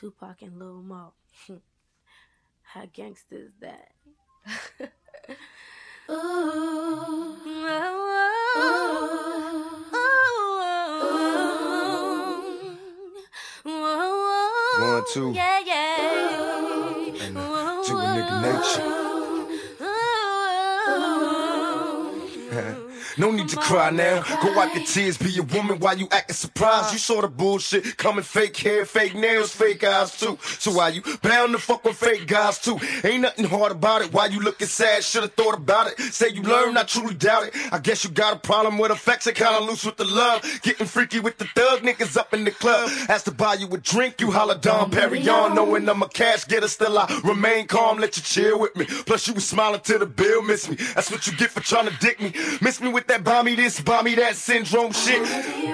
Tupac and Lil Mo. How gangsta is that? ooh, ooh, ooh, One, two. Yeah, yeah. And, to a nigga nature. No need to cry now. Go wipe your tears, be a woman while you acting surprised. You saw the bullshit coming fake hair, fake nails, fake eyes too. So why you bound to fuck with fake guys too? Ain't nothing hard about it. Why you looking sad? Should've thought about it. Say you learned, I truly doubt it. I guess you got a problem with effects affection, kinda loose with the love. Getting freaky with the thug niggas up in the club. Asked to buy you a drink, you holla Dom Perignon. Knowing I'm a cash getter, still I remain calm, let you chill with me. Plus you was smiling till the bill miss me. That's what you get for trying to dick me. Miss me with that buy me this, buy me that syndrome shit.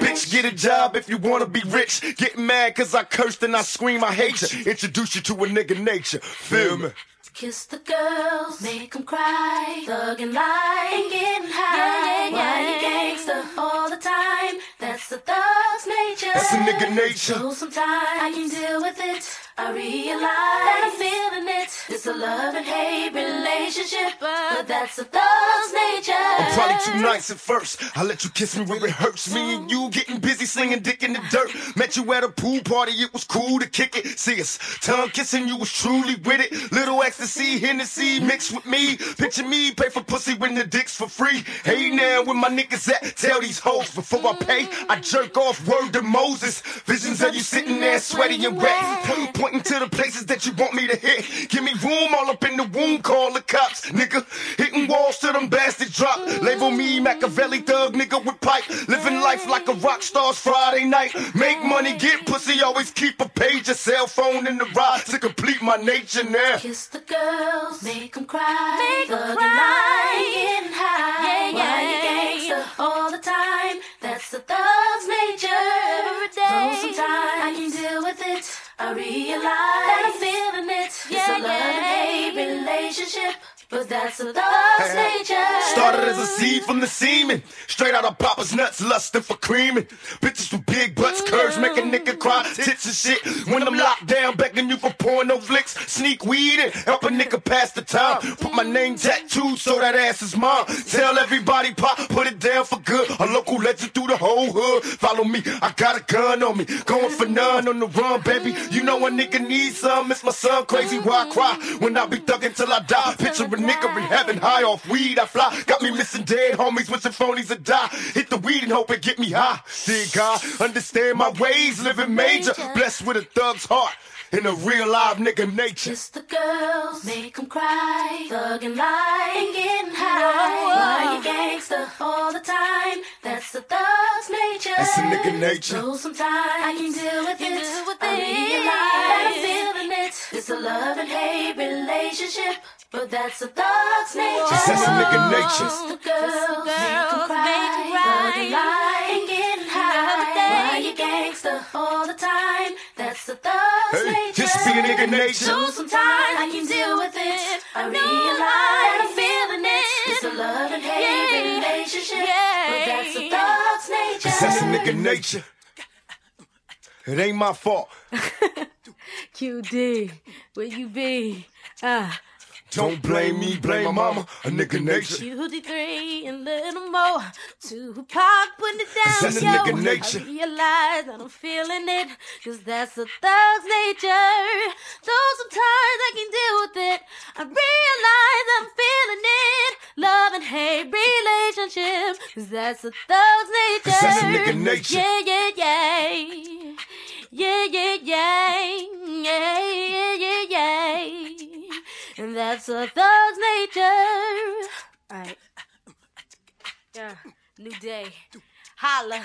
Bitch, get a job if you wanna be rich. Get mad cause I cursed and I scream I hate you. Introduce you to a nigga nature. Feel me? Kiss the girls, make them cry, thug and lie, and getting high. Why you gangster all the time? That's the thug's nature. That's a nigga nature. So sometimes I can deal with it. I realize that I'm feeling it. It's a love and hate relationship, but that's a thug's nature. Probably too nice at first. I let you kiss me where it hurts. Me and you getting busy slinging dick in the dirt. Met you at a pool party, it was cool to kick it. See us tongue kissing, you was truly with it. Little ecstasy, Hennessy mixed with me. Picture me pay for pussy when the dick's for free. Hey now, where my niggas at? Tell these hoes before I pay. I jerk off word to Moses. Visions of you sitting there sweaty and wet. Pointing to the places that you want me to hit. Give me room all up in the womb, call the cops, nigga. Hitting walls till them bastards drop. Label me Machiavelli thug, nigga with pipe. Living life like a rock star's Friday night. Make money, get pussy, always keep a page, a cell phone in the ride to complete my nature now. Kiss the girls, make them cry, make them cry, getting high. Yeah, yeah. Why you gangster all the time? That's the thug's nature. Every day. Though sometimes I can deal with it. I realize that I'm feeling it. Yeah, it's a love and hate relationship. But that's a thug's nature. Started as a seed from the semen. Straight out of Papa's nuts, lusting for creaming. Bitches with big butts, curves, make a nigga cry, tits and shit. When I'm locked down, begging you for porno flicks. Sneak weed in, help a nigga pass the time. Put my name tattooed so that ass is mine. Tell everybody pop, put it down for good. A local legend through the whole hood. Follow me, I got a gun on me. Going for none on the run, baby. You know a nigga needs some. It's my son crazy, why I cry? When I be thugging till I die. Picture a nigga in heaven, high off weed. I fly, got me missing dead homies, wishing phonies to die. Hit the weed and hope it get me high. Dear God, understand my ways, living major. Blessed with a thug's heart and a real live nigga nature. Kiss the girls, make them cry, thug and lie, and getting high. Why you gangster all the time? That's the thug's nature. That's a nigga nature. So sometimes I can deal with it. I realize that I'm feeling it. It's a love and hate relationship. But that's a thug's nature. That's a nigga nature. Kiss the girls, make them cry, thug and lie, and getting high. Why you gangster all the time? That's the thug's Hey, nature. just be a nigga nature. So sometimes I can deal with it. I realize that I'm feeling it. It's a love and hate relationship. But that's a thug's nature. That's a nigga nature. It ain't my fault. QD, where you be? Ah. Don't blame me, blame my mama. A nigga nature. QD3 and Lil Mo. Tupac putting it down, That's a yo. nigga nature. I realize that I'm feeling it, cause that's a thug's nature. Though sometimes I can deal with it, I realize I'm feeling it. Love and hate relationship, cause that's a thug's nature. Cause that's a nigga nature. Yeah, yeah, yeah. Yeah, yeah, yeah. Yeah, yeah, yeah, yeah. And that's a thug's nature. Alright. Yeah. New day. Holla.